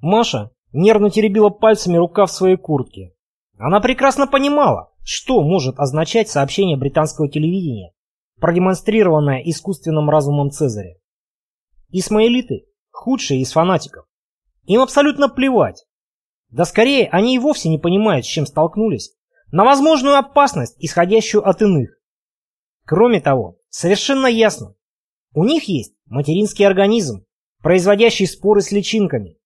Маша нервно теребила пальцами рукав своей куртки. Она прекрасно понимала, что может означать сообщение британского телевидения, продемонстрированное искусственным разумом Цезаря. Исмаилиты – худшие из фанатиков. Им абсолютно плевать. Да скорее, они и вовсе не понимают, с чем столкнулись, на возможную опасность, исходящую от иных. Кроме того, совершенно ясно, у них есть материнский организм, производящий споры с личинками.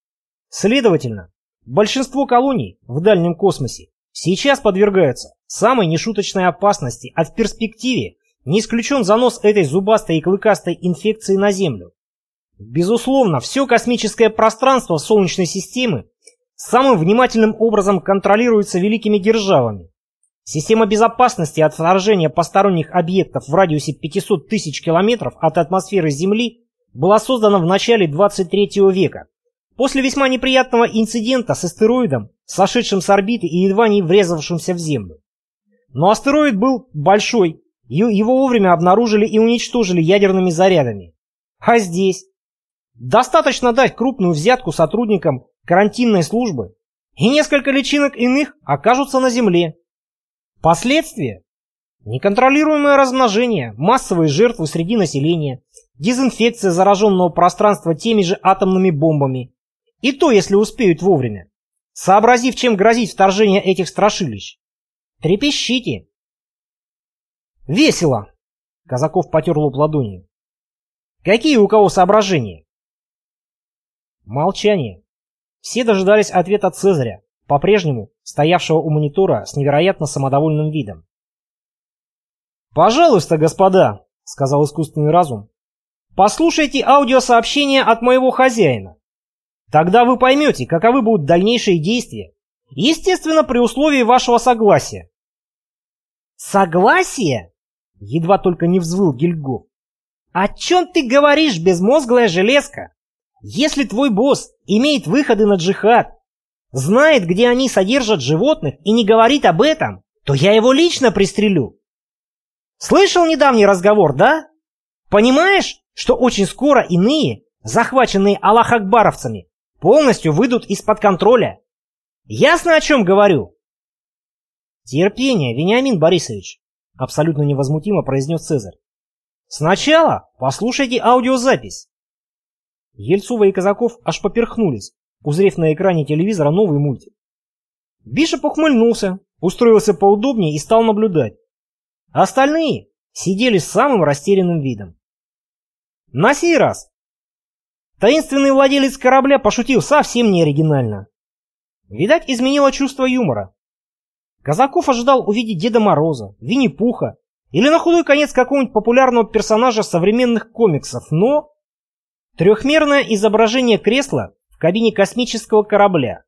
Следовательно, большинство колоний в дальнем космосе сейчас подвергаются самой нешуточной опасности, а в перспективе не исключен занос этой зубастой и клыкастой инфекции на Землю. Безусловно, все космическое пространство Солнечной системы самым внимательным образом контролируется великими державами. Система безопасности от вторжения посторонних объектов в радиусе 500 тысяч километров от атмосферы Земли была создана в начале 23 века, после весьма неприятного инцидента с астероидом, сошедшим с орбиты и едва не врезавшимся в Землю. Но астероид был большой, его вовремя обнаружили и уничтожили ядерными зарядами. А здесь? Достаточно дать крупную взятку сотрудникам карантинной службы, и несколько личинок иных окажутся на Земле. Последствия? Неконтролируемое размножение, массовые жертвы среди населения, дезинфекция зараженного пространства теми же атомными бомбами. И то, если успеют вовремя, сообразив, чем грозит вторжение этих страшилищ. Трепещите! Весело! Казаков потер лоб ладонью. Какие у кого соображения? Молчание. Все дожидались ответа Цезаря, по-прежнему стоявшего у монитора с невероятно самодовольным видом. «Пожалуйста, господа», — сказал искусственный разум, — «послушайте аудиосообщение от моего хозяина. Тогда вы поймете, каковы будут дальнейшие действия, естественно, при условии вашего согласия». «Согласие?» — едва только не взвыл Гильгоф. «О чем ты говоришь, безмозглая железка? Если твой босс имеет выходы на джихад, знает, где они содержат животных и не говорит об этом, то я его лично пристрелю. Слышал недавний разговор, да? Понимаешь, что очень скоро иные, захваченные Аллах-Акбаровцами, полностью выйдут из-под контроля? Ясно, о чем говорю? Терпение, Вениамин Борисович, абсолютно невозмутимо произнес Цезарь. Сначала послушайте аудиозапись. Ельцова и Казаков аж поперхнулись, узрев на экране телевизора новый мультик. Бишоп ухмыльнулся, устроился поудобнее и стал наблюдать. Остальные сидели с самым растерянным видом. На сей раз таинственный владелец корабля пошутил совсем не оригинально. Видать, изменило чувство юмора. Казаков ожидал увидеть Деда Мороза, Винни-Пуха или на худой конец какого-нибудь популярного персонажа современных комиксов, но... Трехмерное изображение кресла в кабине космического корабля.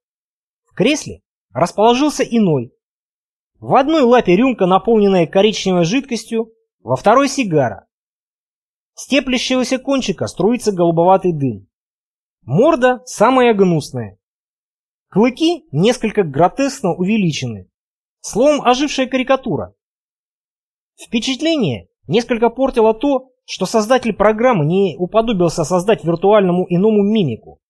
В кресле расположился иной. В одной лапе рюмка, наполненная коричневой жидкостью, во второй сигара. С теплящегося кончика струится голубоватый дым. Морда самая гнусная. Клыки несколько гротескно увеличены. Словом, ожившая карикатура. Впечатление несколько портило то, что создатель программы не уподобился создать виртуальному иному мимику.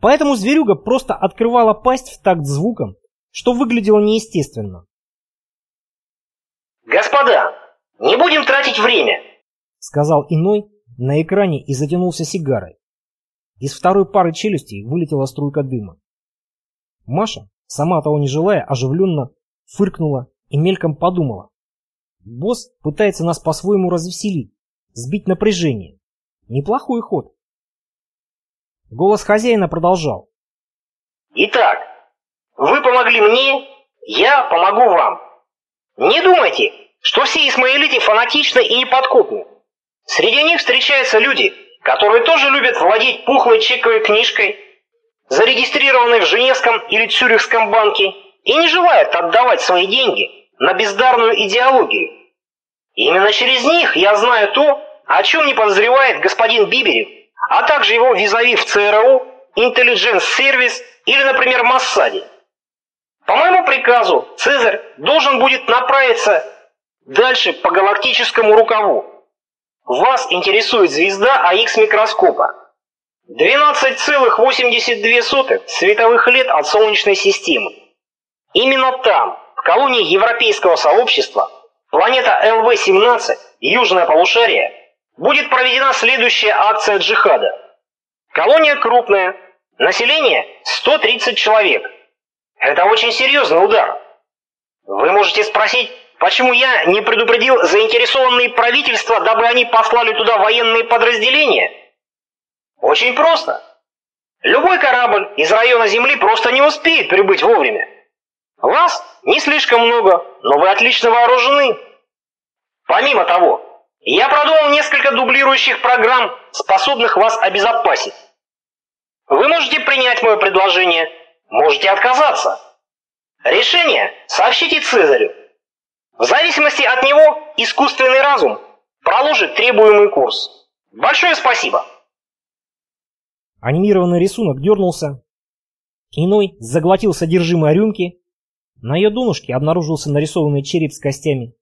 Поэтому зверюга просто открывала пасть в такт звуком, что выглядело неестественно. «Господа, не будем тратить время!» — сказал иной на экране и затянулся сигарой. Из второй пары челюстей вылетела струйка дыма. Маша, сама того не желая, оживленно фыркнула и мельком подумала. Босс пытается нас по-своему развеселить сбить напряжение. Неплохой ход. Голос хозяина продолжал. Итак, вы помогли мне, я помогу вам. Не думайте, что все исмаилиты фанатичны и неподкупны. Среди них встречаются люди, которые тоже любят владеть пухлой чековой книжкой, зарегистрированной в Женевском или Цюрихском банке, и не желают отдавать свои деньги на бездарную идеологию. Именно через них я знаю то, о чем не подозревает господин Биберев, а также его визави в ЦРУ, Intelligence Service или, например, Моссаде. По моему приказу Цезарь должен будет направиться дальше по галактическому рукаву. Вас интересует звезда АХ микроскопа. 12,82 световых лет от Солнечной системы. Именно там, в колонии Европейского сообщества, планета ЛВ-17, Южное полушарие, будет проведена следующая акция джихада. Колония крупная, население 130 человек. Это очень серьезный удар. Вы можете спросить, почему я не предупредил заинтересованные правительства, дабы они послали туда военные подразделения? Очень просто. Любой корабль из района Земли просто не успеет прибыть вовремя. Вас не слишком много, но вы отлично вооружены. Помимо того, я продумал несколько дублирующих программ, способных вас обезопасить. Вы можете принять мое предложение, можете отказаться. Решение сообщите Цезарю. В зависимости от него искусственный разум проложит требуемый курс. Большое спасибо. Анимированный рисунок дернулся. Иной заглотил содержимое рюмки. На ее донышке обнаружился нарисованный череп с костями.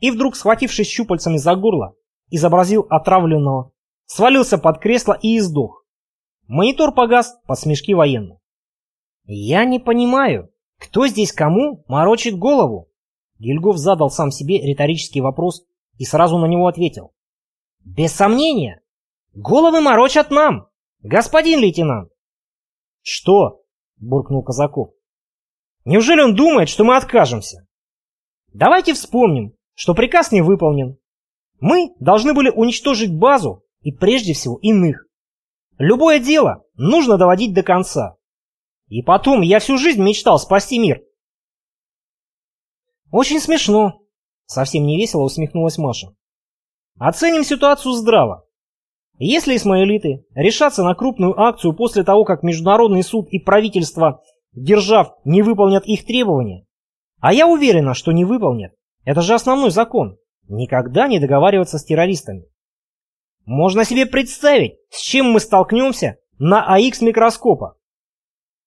И вдруг, схватившись щупальцами за горло, изобразил отравленного, свалился под кресло и издох. Монитор погас под смешки военных. «Я не понимаю, кто здесь кому морочит голову?» Гильгоф задал сам себе риторический вопрос и сразу на него ответил. «Без сомнения, головы морочат нам, господин лейтенант!» «Что?» — буркнул Казаков. «Неужели он думает, что мы откажемся?» «Давайте вспомним, что приказ не выполнен. Мы должны были уничтожить базу и прежде всего иных. Любое дело нужно доводить до конца. И потом, я всю жизнь мечтал спасти мир. Очень смешно. Совсем невесело усмехнулась Маша. Оценим ситуацию здраво. Если исмаилиты решатся на крупную акцию после того, как Международный суд и правительство держав не выполнят их требования, а я уверена, что не выполнят, это же основной закон, никогда не договариваться с террористами. Можно себе представить, с чем мы столкнемся на АХ микроскопа.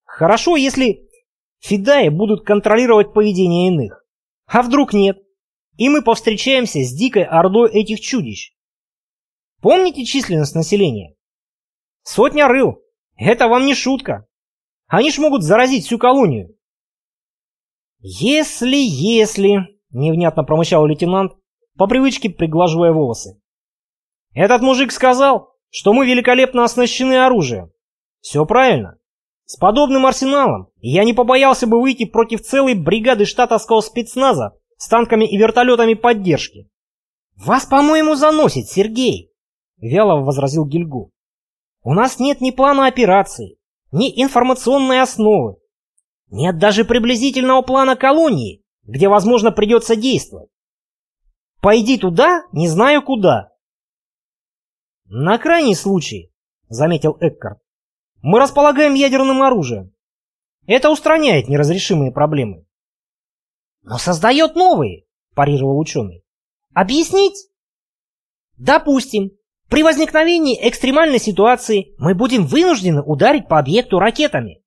Хорошо, если фидаи будут контролировать поведение иных. А вдруг нет? И мы повстречаемся с дикой ордой этих чудищ. Помните численность населения? Сотня рыл. Это вам не шутка. Они ж могут заразить всю колонию. Если, если, невнятно промычал лейтенант, по привычке приглаживая волосы. Этот мужик сказал, что мы великолепно оснащены оружием. Все правильно. С подобным арсеналом я не побоялся бы выйти против целой бригады штатовского спецназа с танками и вертолетами поддержки. «Вас, по-моему, заносит, Сергей!» — вяло возразил Гильгу. «У нас нет ни плана операции, ни информационной основы. Нет даже приблизительного плана колонии, где, возможно, придется действовать. Пойди туда, не знаю куда, «На крайний случай», — заметил Эккарт, — «мы располагаем ядерным оружием. Это устраняет неразрешимые проблемы». «Но создает новые», — парировал ученый. «Объяснить?» «Допустим, при возникновении экстремальной ситуации мы будем вынуждены ударить по объекту ракетами.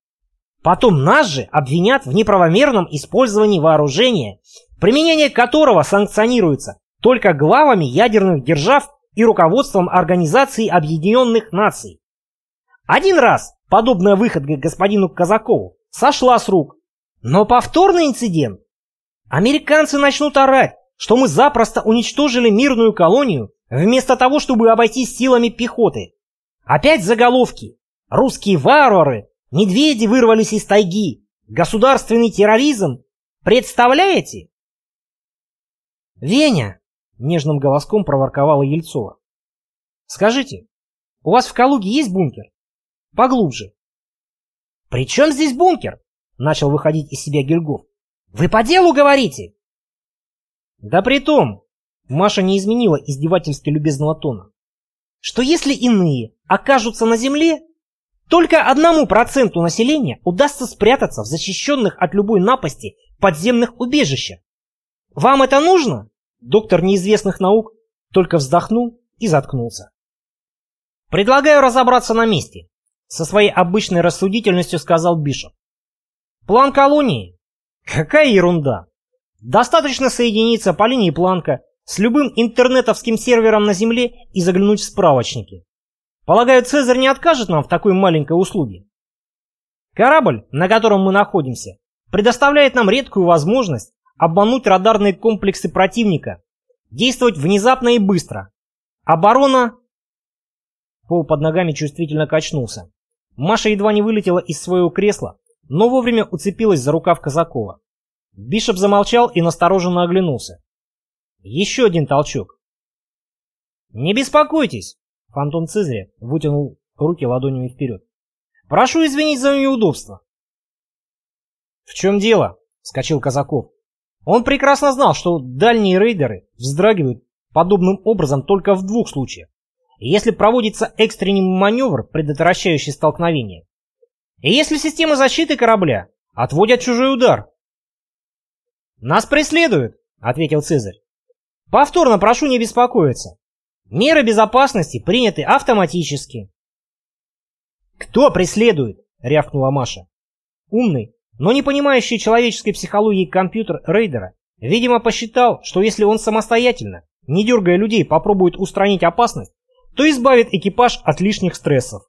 Потом нас же обвинят в неправомерном использовании вооружения, применение которого санкционируется только главами ядерных держав и руководством Организации Объединенных Наций. Один раз подобная выходка господину Казакову сошла с рук, но повторный инцидент. Американцы начнут орать, что мы запросто уничтожили мирную колонию, вместо того, чтобы обойтись силами пехоты. Опять заголовки. Русские варвары, медведи вырвались из тайги, государственный терроризм. Представляете? Веня, Нежным голоском проворковала Ельцова. «Скажите, у вас в Калуге есть бункер? Поглубже». «При чем здесь бункер?» Начал выходить из себя Гильгоф. «Вы по делу говорите?» «Да при том...» Маша не изменила издевательски любезного тона. «Что если иные окажутся на земле, только одному проценту населения удастся спрятаться в защищенных от любой напасти подземных убежищах. Вам это нужно?» Доктор неизвестных наук только вздохнул и заткнулся. «Предлагаю разобраться на месте», — со своей обычной рассудительностью сказал Бишоп. «План колонии? Какая ерунда! Достаточно соединиться по линии Планка с любым интернетовским сервером на Земле и заглянуть в справочники. Полагаю, Цезарь не откажет нам в такой маленькой услуге. Корабль, на котором мы находимся, предоставляет нам редкую возможность обмануть радарные комплексы противника, действовать внезапно и быстро. Оборона... Пол под ногами чувствительно качнулся. Маша едва не вылетела из своего кресла, но вовремя уцепилась за рукав Казакова. Бишоп замолчал и настороженно оглянулся. Еще один толчок. «Не беспокойтесь!» Фантом Цезаря вытянул руки ладонями вперед. «Прошу извинить за неудобство». «В чем дело?» — вскочил Казаков. Он прекрасно знал, что дальние рейдеры вздрагивают подобным образом только в двух случаях. Если проводится экстренный маневр, предотвращающий столкновение, и если система защиты корабля отводят чужой удар. «Нас преследуют», — ответил Цезарь. «Повторно прошу не беспокоиться. Меры безопасности приняты автоматически». «Кто преследует?» — рявкнула Маша. Умный, но не понимающий человеческой психологии компьютер рейдера, видимо, посчитал, что если он самостоятельно, не дергая людей, попробует устранить опасность, то избавит экипаж от лишних стрессов.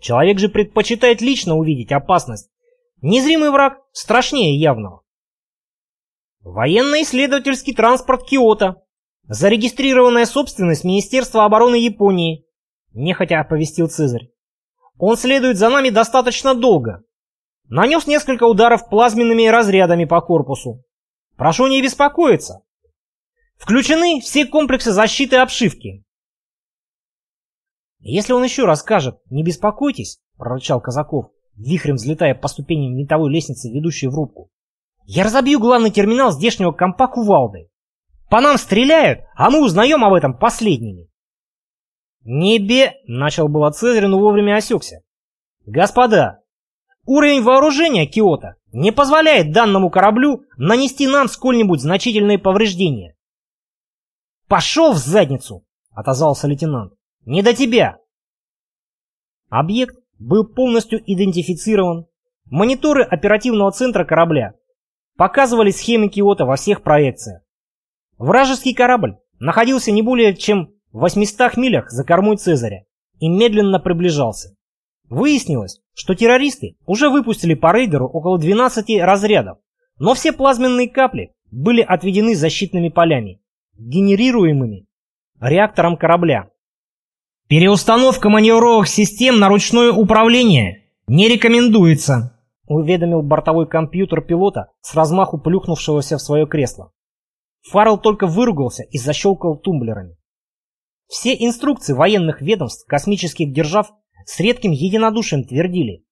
Человек же предпочитает лично увидеть опасность. Незримый враг страшнее явного. Военно-исследовательский транспорт Киото. Зарегистрированная собственность Министерства обороны Японии. Нехотя оповестил Цезарь. Он следует за нами достаточно долго. Нанес несколько ударов плазменными разрядами по корпусу. Прошу не беспокоиться. Включены все комплексы защиты обшивки. Если он еще раз скажет «не беспокойтесь», — прорычал Казаков, вихрем взлетая по ступеням винтовой лестницы, ведущей в рубку, «я разобью главный терминал здешнего компа кувалдой. По нам стреляют, а мы узнаем об этом последними». «Небе!» — начал было Цезарь, но вовремя осекся. «Господа, уровень вооружения Киота не позволяет данному кораблю нанести нам сколь-нибудь значительные повреждения». «Пошел в задницу!» — отозвался лейтенант. Не до тебя!» Объект был полностью идентифицирован. Мониторы оперативного центра корабля показывали схемы Киота во всех проекциях. Вражеский корабль находился не более чем в 800 милях за кормой Цезаря и медленно приближался. Выяснилось, что террористы уже выпустили по рейдеру около 12 разрядов, но все плазменные капли были отведены защитными полями, генерируемыми реактором корабля. «Переустановка маневровых систем на ручное управление не рекомендуется», уведомил бортовой компьютер пилота с размаху плюхнувшегося в свое кресло. Фаррелл только выругался и защелкал тумблерами. Все инструкции военных ведомств космических держав с редким единодушием твердили.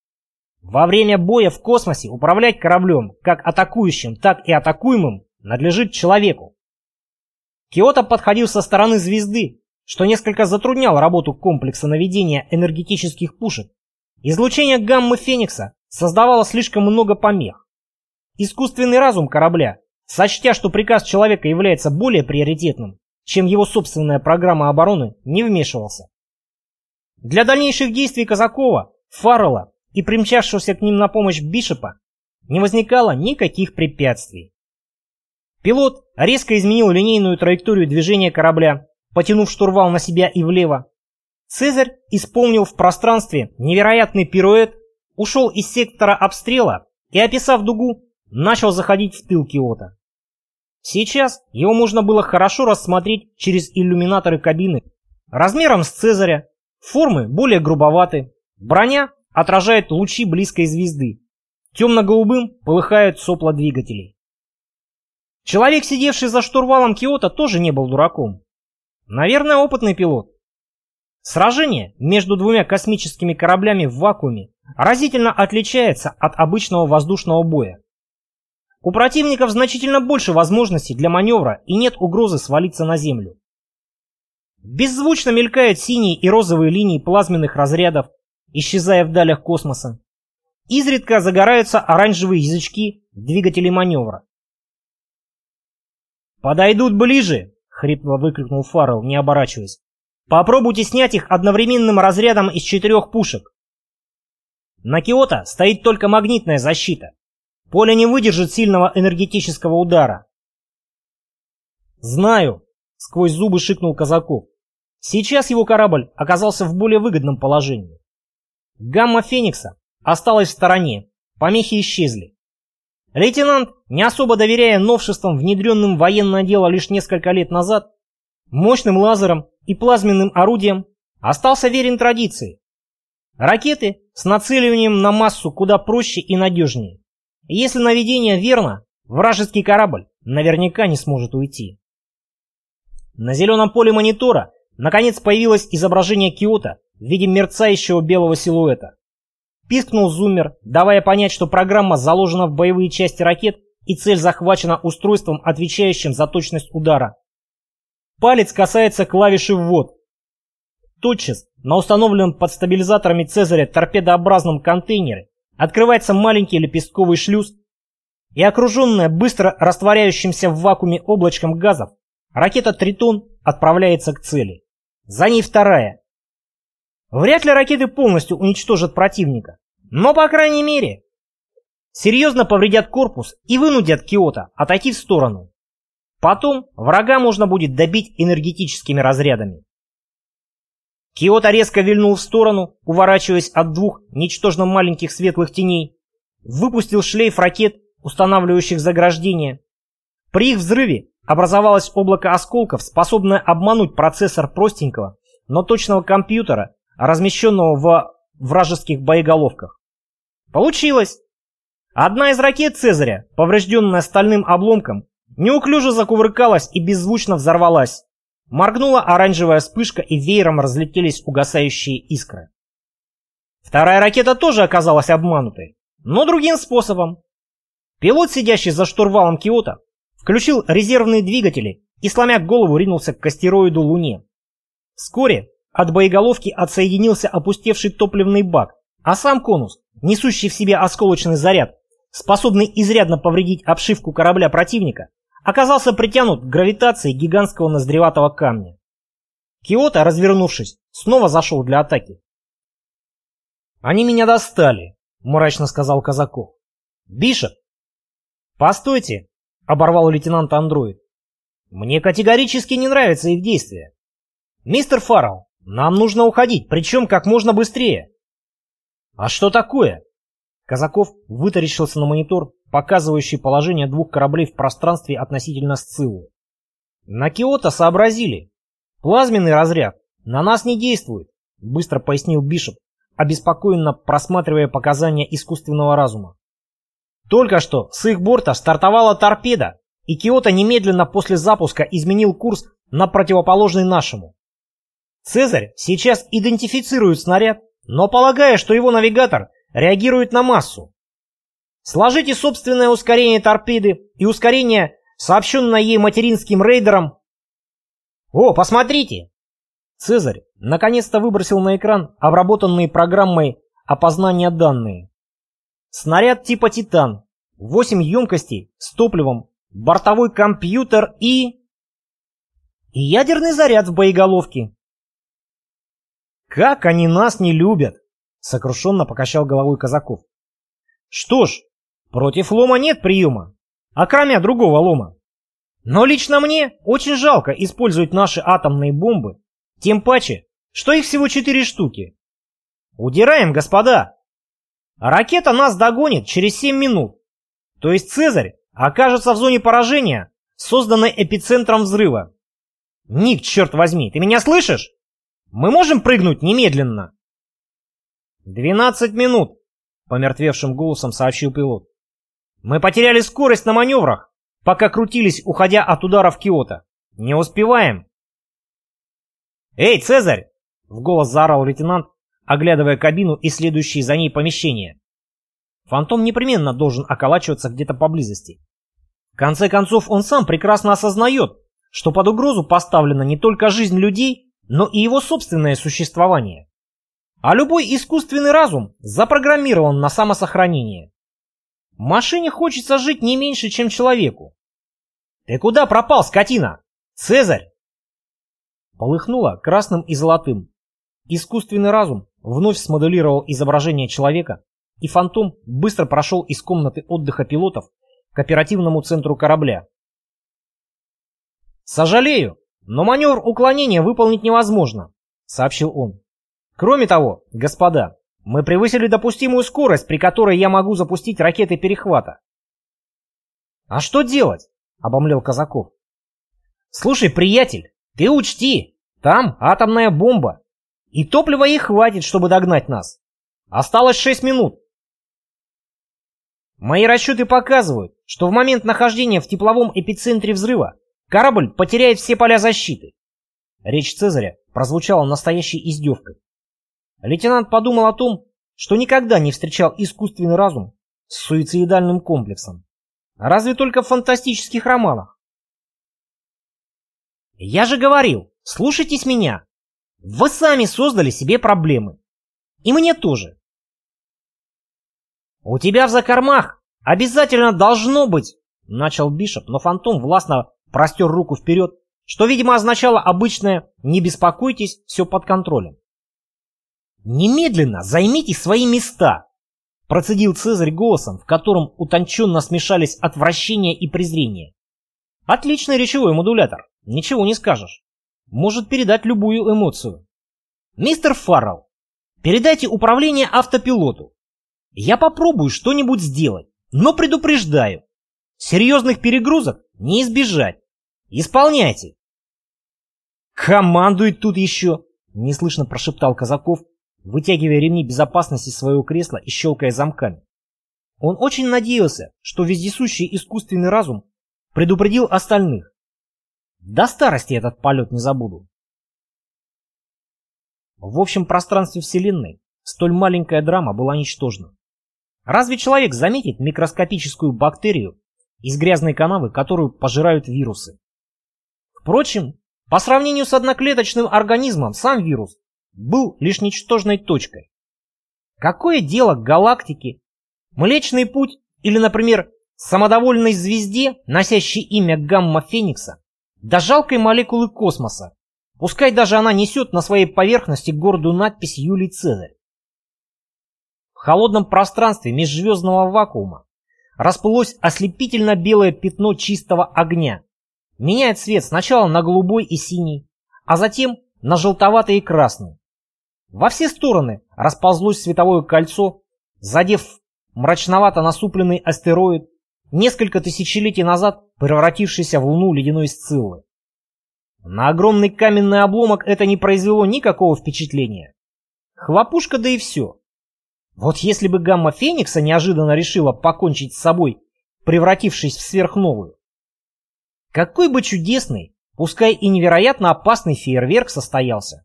Во время боя в космосе управлять кораблем как атакующим, так и атакуемым надлежит человеку. Киото подходил со стороны звезды, что несколько затрудняло работу комплекса наведения энергетических пушек. Излучение гаммы Феникса создавало слишком много помех. Искусственный разум корабля, сочтя, что приказ человека является более приоритетным, чем его собственная программа обороны, не вмешивался. Для дальнейших действий Казакова, Фаррелла и примчавшегося к ним на помощь Бишопа не возникало никаких препятствий. Пилот резко изменил линейную траекторию движения корабля, потянув штурвал на себя и влево. Цезарь исполнил в пространстве невероятный пируэт, ушел из сектора обстрела и, описав дугу, начал заходить в тыл Киота. Сейчас его можно было хорошо рассмотреть через иллюминаторы кабины. Размером с Цезаря, формы более грубоваты, броня отражает лучи близкой звезды. Темно-голубым полыхают сопла двигателей. Человек, сидевший за штурвалом Киота, тоже не был дураком. Наверное, опытный пилот. Сражение между двумя космическими кораблями в вакууме разительно отличается от обычного воздушного боя. У противников значительно больше возможностей для маневра и нет угрозы свалиться на Землю. Беззвучно мелькают синие и розовые линии плазменных разрядов, исчезая в далях космоса. Изредка загораются оранжевые язычки двигателей маневра. «Подойдут ближе!» Хрипло выкрикнул Фаррелл, не оборачиваясь. «Попробуйте снять их одновременным разрядом из четырех пушек!» На Киото стоит только магнитная защита. Поле не выдержит сильного энергетического удара. «Знаю», — сквозь зубы шикнул Казаков. Сейчас его корабль оказался в более выгодном положении. Гамма Феникса осталась в стороне, помехи исчезли. Лейтенант, не особо доверяя новшествам, внедренным в военное дело лишь несколько лет назад, мощным лазером и плазменным орудием, остался верен традиции. Ракеты с нацеливанием на массу куда проще и надежнее. Если наведение верно, вражеский корабль наверняка не сможет уйти. На зеленом поле монитора наконец появилось изображение Киота в виде мерцающего белого силуэта. Пискнул зуммер, давая понять, что программа заложена в боевые части ракет и цель захвачена устройством, отвечающим за точность удара. Палец касается клавиши «ввод». Тотчас на установленном под стабилизаторами Цезаря торпедообразном контейнере открывается маленький лепестковый шлюз, и окруженная быстро растворяющимся в вакууме облачком газов, ракета «Тритон» отправляется к цели. За ней вторая. Вряд ли ракеты полностью уничтожат противника, но, по крайней мере, серьезно повредят корпус и вынудят Киото отойти в сторону. Потом врага можно будет добить энергетическими разрядами. Киото резко вильнул в сторону, уворачиваясь от двух ничтожно маленьких светлых теней, выпустил шлейф ракет, устанавливающих заграждение. При их взрыве образовалось облако осколков, способное обмануть процессор простенького, но точного компьютера, размещенного в вражеских боеголовках. Получилось! Одна из ракет Цезаря, поврежденная стальным обломком, неуклюже закувыркалась и беззвучно взорвалась. Моргнула оранжевая вспышка и веером разлетелись угасающие искры. Вторая ракета тоже оказалась обманутой, но другим способом. Пилот, сидящий за штурвалом Киота, включил резервные двигатели и, сломя голову, ринулся к астероиду Луне. Вскоре от боеголовки отсоединился опустевший топливный бак, а сам конус, несущий в себе осколочный заряд, способный изрядно повредить обшивку корабля противника, оказался притянут к гравитации гигантского ноздреватого камня. Киото, развернувшись, снова зашел для атаки. «Они меня достали», — мрачно сказал Казаков. «Бишоп!» «Постойте!» — оборвал лейтенант Андроид. «Мне категорически не нравятся их действия. Мистер Фаррелл, нам нужно уходить, причем как можно быстрее». «А что такое?» Казаков вытаращился на монитор, показывающий положение двух кораблей в пространстве относительно Сциллы. На Киото сообразили. Плазменный разряд на нас не действует, быстро пояснил Бишоп, обеспокоенно просматривая показания искусственного разума. Только что с их борта стартовала торпеда, и Киото немедленно после запуска изменил курс на противоположный нашему. Цезарь сейчас идентифицирует снаряд, но полагая, что его навигатор реагирует на массу. Сложите собственное ускорение торпеды и ускорение, сообщенное ей материнским рейдером. О, посмотрите! Цезарь наконец-то выбросил на экран обработанные программой опознания данные. Снаряд типа «Титан», 8 емкостей с топливом, бортовой компьютер и... И ядерный заряд в боеголовке. Как они нас не любят! Сокрушенно покачал головой Казаков. Что ж, против лома нет приема, а кроме другого лома. Но лично мне очень жалко использовать наши атомные бомбы, тем паче, что их всего четыре штуки. Удираем, господа! Ракета нас догонит через семь минут. То есть Цезарь окажется в зоне поражения, созданной эпицентром взрыва. Ник, черт возьми, ты меня слышишь? Мы можем прыгнуть немедленно? «Двенадцать минут!» — помертвевшим голосом сообщил пилот. «Мы потеряли скорость на маневрах, пока крутились, уходя от удара в Киото. Не успеваем!» «Эй, Цезарь!» — в голос заорал лейтенант, оглядывая кабину и следующие за ней помещения. Фантом непременно должен околачиваться где-то поблизости. В конце концов, он сам прекрасно осознает, что под угрозу поставлена не только жизнь людей, но и его собственное существование. А любой искусственный разум запрограммирован на самосохранение. Машине хочется жить не меньше, чем человеку. Ты куда пропал, скотина? Цезарь! Полыхнуло красным и золотым. Искусственный разум вновь смоделировал изображение человека, и фантом быстро прошел из комнаты отдыха пилотов к оперативному центру корабля. «Сожалею, но маневр уклонения выполнить невозможно», — сообщил он. «Кроме того, господа, мы превысили допустимую скорость, при которой я могу запустить ракеты перехвата». «А что делать?» — обомлел Казаков. «Слушай, приятель, ты учти, там атомная бомба, и топлива ей хватит, чтобы догнать нас. Осталось шесть минут. Мои расчеты показывают, что в момент нахождения в тепловом эпицентре взрыва корабль потеряет все поля защиты. Речь Цезаря прозвучала настоящей издевкой. Лейтенант подумал о том, что никогда не встречал искусственный разум с суицидальным комплексом. Разве только в фантастических романах. Я же говорил, слушайтесь меня. Вы сами создали себе проблемы. И мне тоже. «У тебя в закормах обязательно должно быть!» Начал Бишоп, но Фантом властно простер руку вперед, что, видимо, означало обычное «не беспокойтесь, все под контролем». «Немедленно займите свои места!» Процедил Цезарь голосом, в котором утонченно смешались отвращение и презрение. Отличный речевой модулятор, ничего не скажешь. Может передать любую эмоцию. Мистер Фаррелл, передайте управление автопилоту. Я попробую что-нибудь сделать, но предупреждаю. Серьезных перегрузок не избежать. Исполняйте. Командует тут еще, неслышно прошептал Казаков, вытягивая ремни безопасности своего кресла и щелкая замками. Он очень надеялся, что вездесущий искусственный разум предупредил остальных. До старости этот полет не забуду. В общем пространстве Вселенной столь маленькая драма была ничтожна. Разве человек заметит микроскопическую бактерию из грязной канавы, которую пожирают вирусы? Впрочем, по сравнению с одноклеточным организмом, сам вирус был лишь ничтожной точкой. Какое дело к галактике, Млечный Путь или, например, самодовольной звезде, носящей имя Гамма-Феникса, до жалкой молекулы космоса, пускай даже она несет на своей поверхности гордую надпись Юлий Цезарь. В холодном пространстве межзвездного вакуума расплылось ослепительно белое пятно чистого огня. Меняет цвет сначала на голубой и синий, а затем на желтоватый и красный. Во все стороны расползлось световое кольцо, задев мрачновато насупленный астероид, несколько тысячелетий назад превратившийся в луну ледяной сциллы. На огромный каменный обломок это не произвело никакого впечатления. Хлопушка да и все. Вот если бы гамма Феникса неожиданно решила покончить с собой, превратившись в сверхновую. Какой бы чудесный, пускай и невероятно опасный фейерверк состоялся.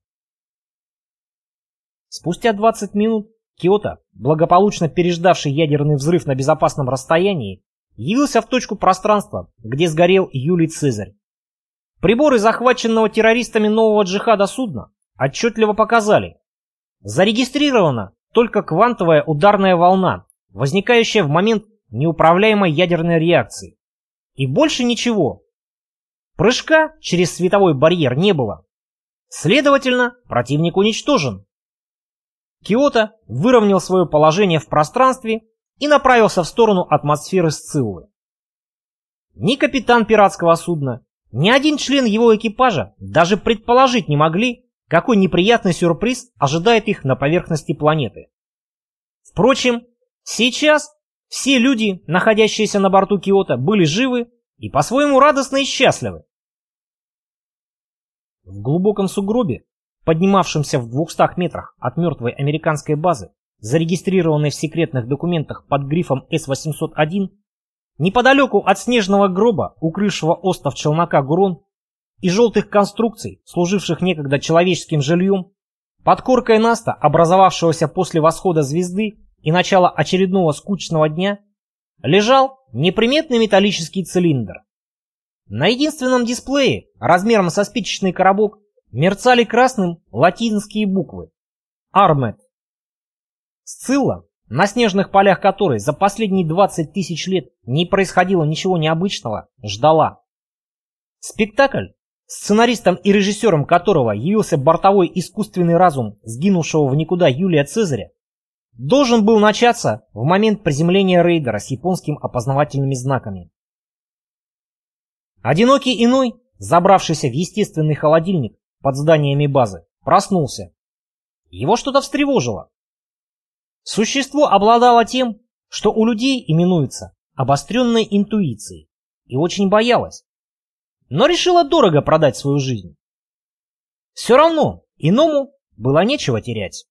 Спустя 20 минут Киото, благополучно переждавший ядерный взрыв на безопасном расстоянии, явился в точку пространства, где сгорел Юлий Цезарь. Приборы захваченного террористами нового джихада судна отчетливо показали. Зарегистрировано только квантовая ударная волна, возникающая в момент неуправляемой ядерной реакции. И больше ничего. Прыжка через световой барьер не было. Следовательно, противник уничтожен. Киото выровнял свое положение в пространстве и направился в сторону атмосферы Сциллы. Ни капитан пиратского судна, ни один член его экипажа даже предположить не могли, какой неприятный сюрприз ожидает их на поверхности планеты. Впрочем, сейчас все люди, находящиеся на борту Киота, были живы и по-своему радостны и счастливы. В глубоком сугробе, поднимавшемся в 200 метрах от мертвой американской базы, зарегистрированной в секретных документах под грифом С-801, неподалеку от снежного гроба, укрывшего остров челнока Гурон, и желтых конструкций, служивших некогда человеческим жильем, под коркой Наста, образовавшегося после восхода звезды и начала очередного скучного дня, лежал неприметный металлический цилиндр. На единственном дисплее, размером со спичечный коробок, мерцали красным латинские буквы «Армет». Сцилла, на снежных полях которой за последние 20 тысяч лет не происходило ничего необычного, ждала. Спектакль сценаристом и режиссером которого явился бортовой искусственный разум сгинувшего в никуда Юлия Цезаря, должен был начаться в момент приземления рейдера с японскими опознавательными знаками. Одинокий иной забравшийся в естественный холодильник под зданиями базы, проснулся. Его что-то встревожило. Существо обладало тем, что у людей именуется обостренной интуицией, и очень боялось. Но решила дорого продать свою жизнь. Все равно иному было нечего терять.